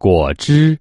果汁。